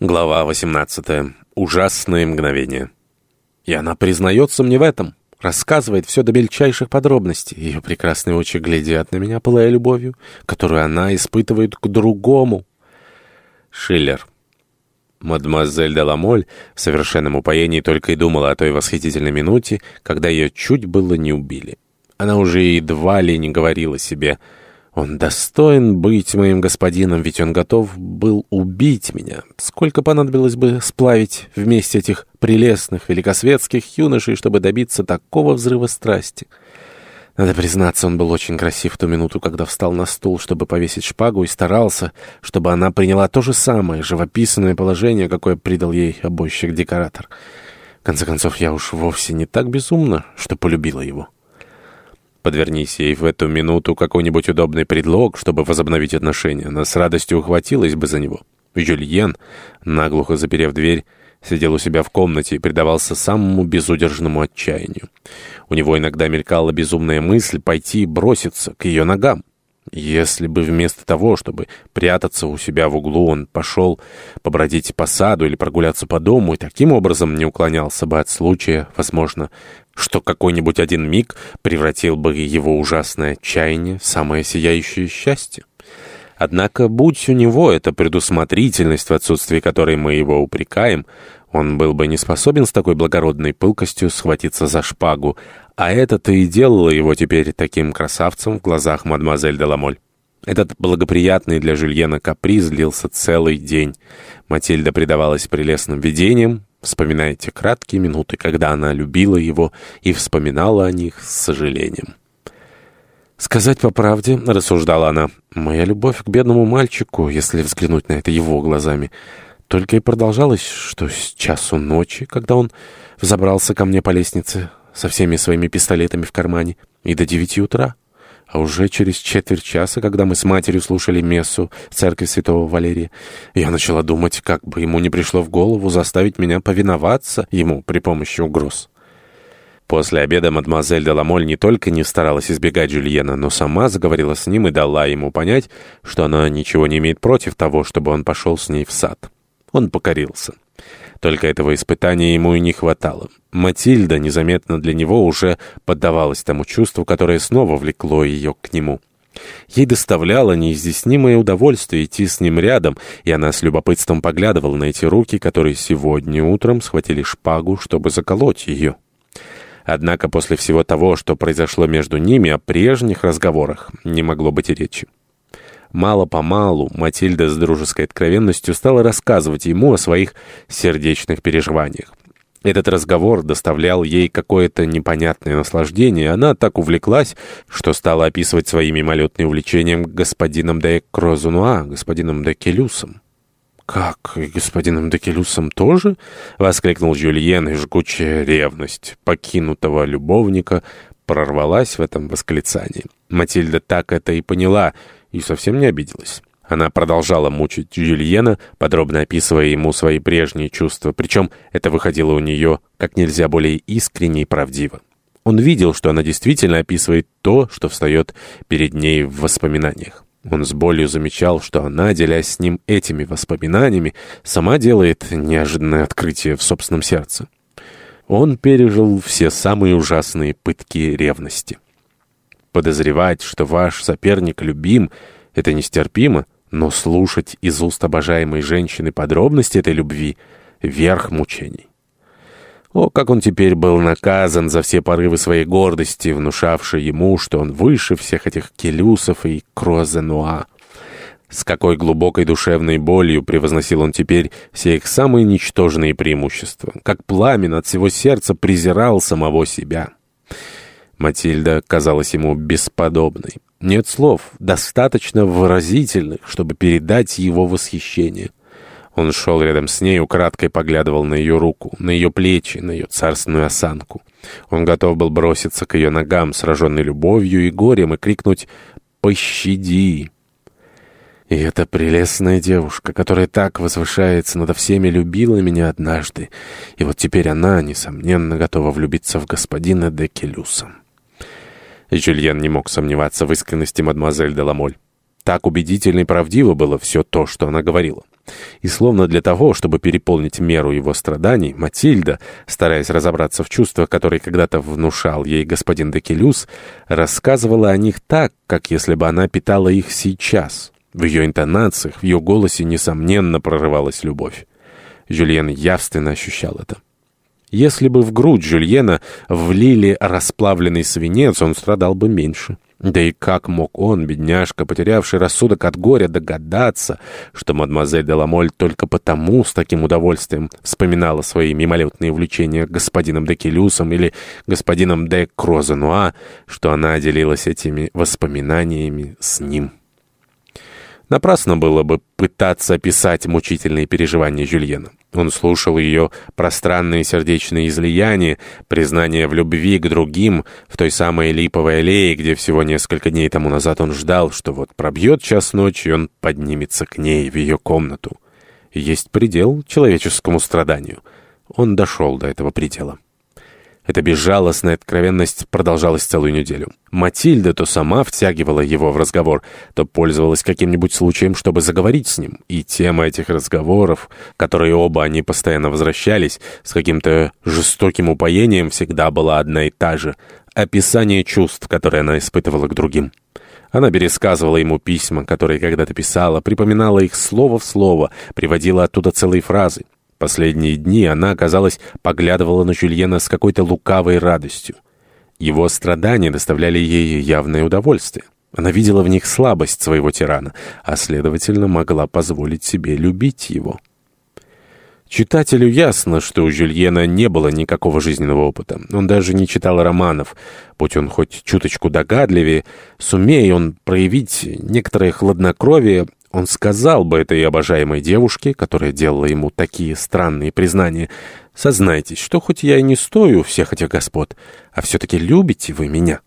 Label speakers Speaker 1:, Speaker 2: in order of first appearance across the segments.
Speaker 1: Глава 18. Ужасные мгновения. И она признается мне в этом. Рассказывает все до мельчайших подробностей. Ее прекрасные очи глядят на меня, пылая любовью, которую она испытывает к другому. Шиллер. Мадемуазель де Ламоль в совершенном упоении только и думала о той восхитительной минуте, когда ее чуть было не убили. Она уже едва ли не говорила себе он достоин быть моим господином, ведь он готов был убить меня. Сколько понадобилось бы сплавить вместе этих прелестных великосветских юношей, чтобы добиться такого взрыва страсти? Надо признаться, он был очень красив в ту минуту, когда встал на стул, чтобы повесить шпагу, и старался, чтобы она приняла то же самое живописное положение, какое придал ей обойщик-декоратор. В конце концов, я уж вовсе не так безумно, что полюбила его. Подвернись ей в эту минуту какой-нибудь удобный предлог, чтобы возобновить отношения. Она с радостью ухватилась бы за него. Жюльен, наглухо заперев дверь, сидел у себя в комнате и предавался самому безудержному отчаянию. У него иногда мелькала безумная мысль пойти и броситься к ее ногам. Если бы вместо того, чтобы прятаться у себя в углу, он пошел побродить по саду или прогуляться по дому и таким образом не уклонялся бы от случая, возможно, что какой-нибудь один миг превратил бы его ужасное отчаяние в самое сияющее счастье. Однако, будь у него эта предусмотрительность, в отсутствии которой мы его упрекаем, он был бы не способен с такой благородной пылкостью схватиться за шпагу, а это-то и делало его теперь таким красавцем в глазах мадемуазель де Ламоль. Этот благоприятный для Жюльена каприз длился целый день. Матильда предавалась прелестным видениям, вспоминая те краткие минуты, когда она любила его и вспоминала о них с сожалением. «Сказать по правде», — рассуждала она, — «моя любовь к бедному мальчику, если взглянуть на это его глазами, только и продолжалась, что с часу ночи, когда он взобрался ко мне по лестнице, со всеми своими пистолетами в кармане, и до девяти утра. А уже через четверть часа, когда мы с матерью слушали мессу в церкви святого Валерия, я начала думать, как бы ему не пришло в голову заставить меня повиноваться ему при помощи угроз. После обеда мадемуазель де Ламоль не только не старалась избегать Жюльена, но сама заговорила с ним и дала ему понять, что она ничего не имеет против того, чтобы он пошел с ней в сад. Он покорился. Только этого испытания ему и не хватало. Матильда незаметно для него уже поддавалась тому чувству, которое снова влекло ее к нему. Ей доставляло неизъяснимое удовольствие идти с ним рядом, и она с любопытством поглядывала на эти руки, которые сегодня утром схватили шпагу, чтобы заколоть ее. Однако после всего того, что произошло между ними, о прежних разговорах не могло быть и речи. Мало-помалу Матильда с дружеской откровенностью стала рассказывать ему о своих сердечных переживаниях. Этот разговор доставлял ей какое-то непонятное наслаждение, она так увлеклась, что стала описывать свои мимолетные увлечения господином де Крозунуа, господином де Келюсом. «Как, и господином де Келюсом тоже?» — воскликнул Жюльен, и жгучая ревность покинутого любовника прорвалась в этом восклицании. Матильда так это и поняла — и совсем не обиделась. Она продолжала мучить Юльена, подробно описывая ему свои прежние чувства, причем это выходило у нее как нельзя более искренне и правдиво. Он видел, что она действительно описывает то, что встает перед ней в воспоминаниях. Он с болью замечал, что она, делясь с ним этими воспоминаниями, сама делает неожиданное открытие в собственном сердце. Он пережил все самые ужасные пытки ревности. Подозревать, что ваш соперник любим, это нестерпимо, но слушать из уст обожаемой женщины подробности этой любви — верх мучений. О, как он теперь был наказан за все порывы своей гордости, внушавшие ему, что он выше всех этих келюсов и круазенуа. С какой глубокой душевной болью превозносил он теперь все их самые ничтожные преимущества, как пламен от всего сердца презирал самого себя. Матильда казалась ему бесподобной. Нет слов, достаточно выразительных, чтобы передать его восхищение. Он шел рядом с ней, украдкой поглядывал на ее руку, на ее плечи, на ее царственную осанку. Он готов был броситься к ее ногам, сраженный любовью и горем, и крикнуть «Пощади!». И эта прелестная девушка, которая так возвышается над всеми, любила меня однажды, и вот теперь она, несомненно, готова влюбиться в господина Жюльен не мог сомневаться в искренности мадемуазель де Ламоль. так убедительно и правдиво было все то, что она говорила. И словно для того, чтобы переполнить меру его страданий, Матильда, стараясь разобраться в чувствах, которые когда-то внушал ей господин Декелюс, рассказывала о них так, как если бы она питала их сейчас. В ее интонациях, в ее голосе, несомненно, прорывалась любовь. Жюльен явственно ощущал это. Если бы в грудь Жюльена влили расплавленный свинец, он страдал бы меньше. Да и как мог он, бедняжка, потерявший рассудок от горя, догадаться, что мадемуазель де Ламоль только потому с таким удовольствием вспоминала свои мимолетные увлечения господином де Келюсом или господином де Крозенуа, что она делилась этими воспоминаниями с ним. Напрасно было бы пытаться описать мучительные переживания Жюльена. Он слушал ее пространные сердечные излияния, признания в любви к другим, в той самой липовой аллее, где всего несколько дней тому назад он ждал, что вот пробьет час ночи, и он поднимется к ней в ее комнату. Есть предел человеческому страданию. Он дошел до этого предела. Эта безжалостная откровенность продолжалась целую неделю. Матильда то сама втягивала его в разговор, то пользовалась каким-нибудь случаем, чтобы заговорить с ним. И тема этих разговоров, которые оба они постоянно возвращались, с каким-то жестоким упоением всегда была одна и та же — описание чувств, которые она испытывала к другим. Она пересказывала ему письма, которые когда-то писала, припоминала их слово в слово, приводила оттуда целые фразы. Последние дни она, казалось, поглядывала на Жюльена с какой-то лукавой радостью. Его страдания доставляли ей явное удовольствие. Она видела в них слабость своего тирана, а, следовательно, могла позволить себе любить его. Читателю ясно, что у Жюльена не было никакого жизненного опыта. Он даже не читал романов. Будь он хоть чуточку догадливее, сумея он проявить некоторое хладнокровие, он сказал бы этой обожаемой девушке, которая делала ему такие странные признания, «Сознайтесь, что хоть я и не стою всех этих господ, а все-таки любите вы меня».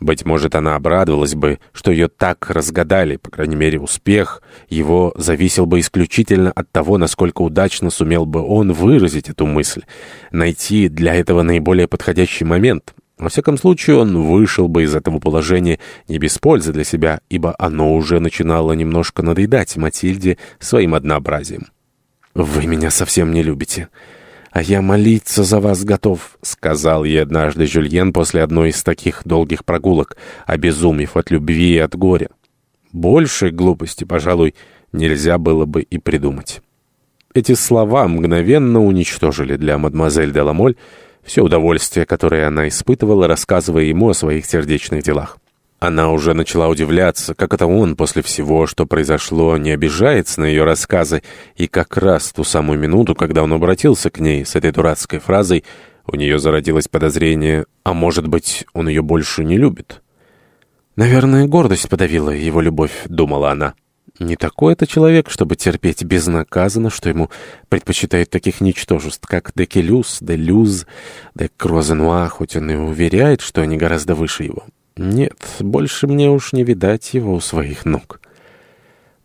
Speaker 1: Быть может, она обрадовалась бы, что ее так разгадали, по крайней мере, успех его зависел бы исключительно от того, насколько удачно сумел бы он выразить эту мысль, найти для этого наиболее подходящий момент, во всяком случае, он вышел бы из этого положения не без пользы для себя, ибо оно уже начинало немножко надоедать Матильде своим однообразием. «Вы меня совсем не любите, а я молиться за вас готов», — сказал ей однажды Жюльен после одной из таких долгих прогулок, обезумев от любви и от горя. Большей глупости, пожалуй, нельзя было бы и придумать. Эти слова мгновенно уничтожили для мадемуазель де Ламоль все удовольствие, которое она испытывала, рассказывая ему о своих сердечных делах. Она уже начала удивляться, как это он после всего, что произошло, не обижается на ее рассказы, и как раз ту самую минуту, когда он обратился к ней с этой дурацкой фразой, у нее зародилось подозрение, а может быть, он ее больше не любит. «Наверное, гордость подавила его любовь», — думала она. Не такой это человек, чтобы терпеть безнаказанно, что ему предпочитают таких ничтожеств, как Декелюс, Делюз, де Крозенуа, хоть он и уверяет, что они гораздо выше его. Нет, больше мне уж не видать его у своих ног.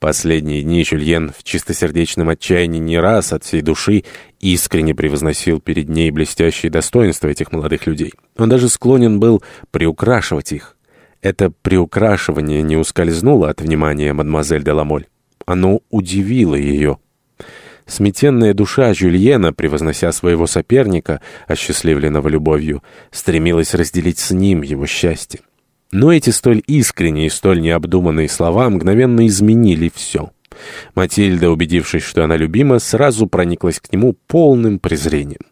Speaker 1: Последние дни Жюльен в чистосердечном отчаянии не раз от всей души искренне превозносил перед ней блестящие достоинства этих молодых людей. Он даже склонен был приукрашивать их. Это приукрашивание не ускользнуло от внимания мадемуазель де Ламоль. Оно удивило ее. Сметенная душа Жюльена, превознося своего соперника, осчастливленного любовью, стремилась разделить с ним его счастье. Но эти столь искренние и столь необдуманные слова мгновенно изменили все. Матильда, убедившись, что она любима, сразу прониклась к нему полным презрением.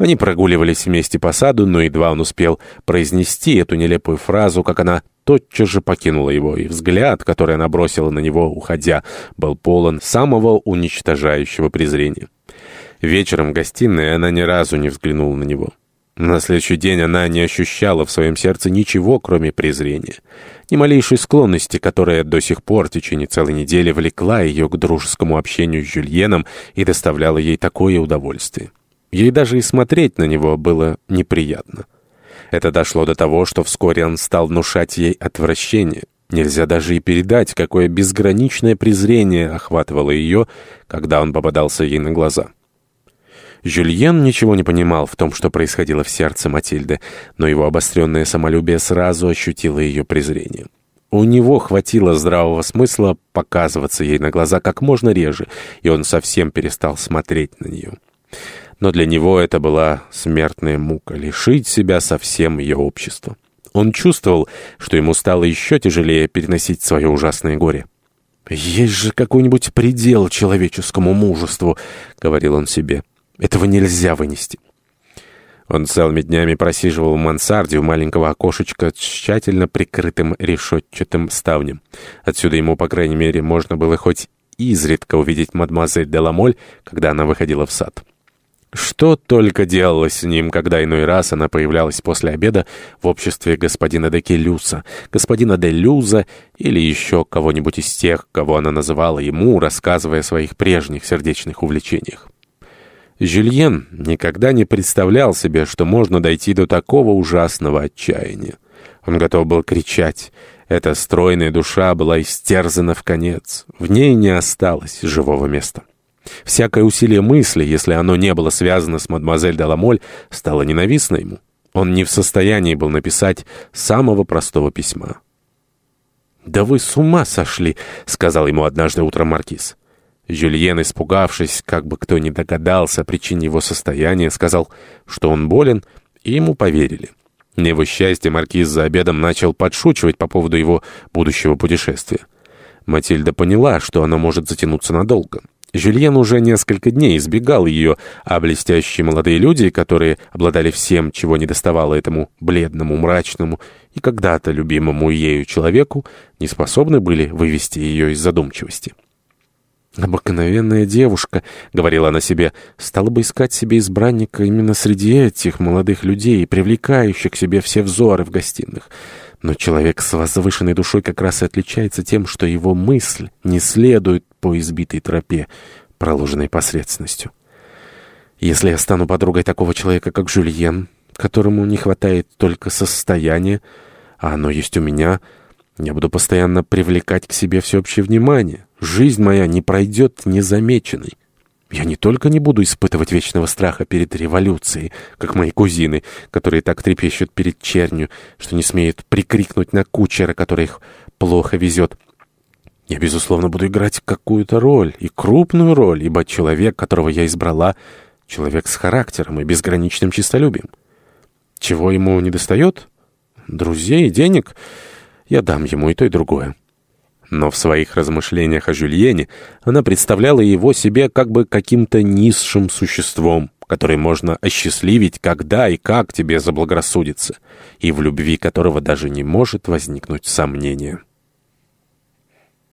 Speaker 1: Они прогуливались вместе по саду, но едва он успел произнести эту нелепую фразу, как она тотчас же покинула его, и взгляд, который она бросила на него, уходя, был полон самого уничтожающего презрения. Вечером в гостиной она ни разу не взглянула на него. На следующий день она не ощущала в своем сердце ничего, кроме презрения. Ни малейшей склонности, которая до сих пор в течение целой недели влекла ее к дружескому общению с Жюльеном и доставляла ей такое удовольствие. Ей даже и смотреть на него было неприятно. Это дошло до того, что вскоре он стал внушать ей отвращение. Нельзя даже и передать, какое безграничное презрение охватывало ее, когда он попадался ей на глаза. Жюльен ничего не понимал в том, что происходило в сердце Матильды, но его обостренное самолюбие сразу ощутило ее презрение. У него хватило здравого смысла показываться ей на глаза как можно реже, и он совсем перестал смотреть на нее. Но для него это была смертная мука — лишить себя совсем ее общества. Он чувствовал, что ему стало еще тяжелее переносить свое ужасное горе. «Есть же какой-нибудь предел человеческому мужеству», — говорил он себе. «Этого нельзя вынести». Он целыми днями просиживал в мансарде у маленького окошечка с тщательно прикрытым решетчатым ставнем. Отсюда ему, по крайней мере, можно было хоть изредка увидеть мадемуазель Деламоль, когда она выходила в сад. Что только делалось с ним, когда иной раз она появлялась после обеда в обществе господина де Келюса, господина де Люза или еще кого-нибудь из тех, кого она называла ему, рассказывая о своих прежних сердечных увлечениях. Жюльен никогда не представлял себе, что можно дойти до такого ужасного отчаяния. Он готов был кричать. Эта стройная душа была истерзана в конец. В ней не осталось живого места. Всякое усилие мысли, если оно не было связано с мадемуазель Деламоль, стало ненавистно ему. Он не в состоянии был написать самого простого письма. «Да вы с ума сошли!» — сказал ему однажды утром маркиз. Жюльен, испугавшись, как бы кто ни догадался о причине его состояния, сказал, что он болен, и ему поверили. На его счастье маркиз за обедом начал подшучивать по поводу его будущего путешествия. Матильда поняла, что оно может затянуться надолго. Жюльен уже несколько дней избегал ее, а блестящие молодые люди, которые обладали всем, чего не доставало этому бледному, мрачному и когда-то любимому ею человеку, не способны были вывести ее из задумчивости. «Обыкновенная девушка», — говорила она себе, — «стала бы искать себе избранника именно среди этих молодых людей, привлекающих к себе все взоры в гостиных. Но человек с возвышенной душой как раз и отличается тем, что его мысль не следует по избитой тропе, проложенной посредственностью. Если я стану подругой такого человека, как Жюльен, которому не хватает только состояния, а оно есть у меня, я буду постоянно привлекать к себе всеобщее внимание». Жизнь моя не пройдет незамеченной. Я не только не буду испытывать вечного страха перед революцией, как мои кузины, которые так трепещут перед чернью, что не смеют прикрикнуть на кучера, который их плохо везет. Я, безусловно, буду играть какую-то роль, и крупную роль, ибо человек, которого я избрала, человек с характером и безграничным честолюбием. Чего ему не достает? Друзей, денег? Я дам ему и то, и другое. Но в своих размышлениях о Жюльене она представляла его себе как бы каким-то низшим существом, который можно осчастливить, когда и как тебе заблагорассудится, и в любви которого даже не может возникнуть сомнения.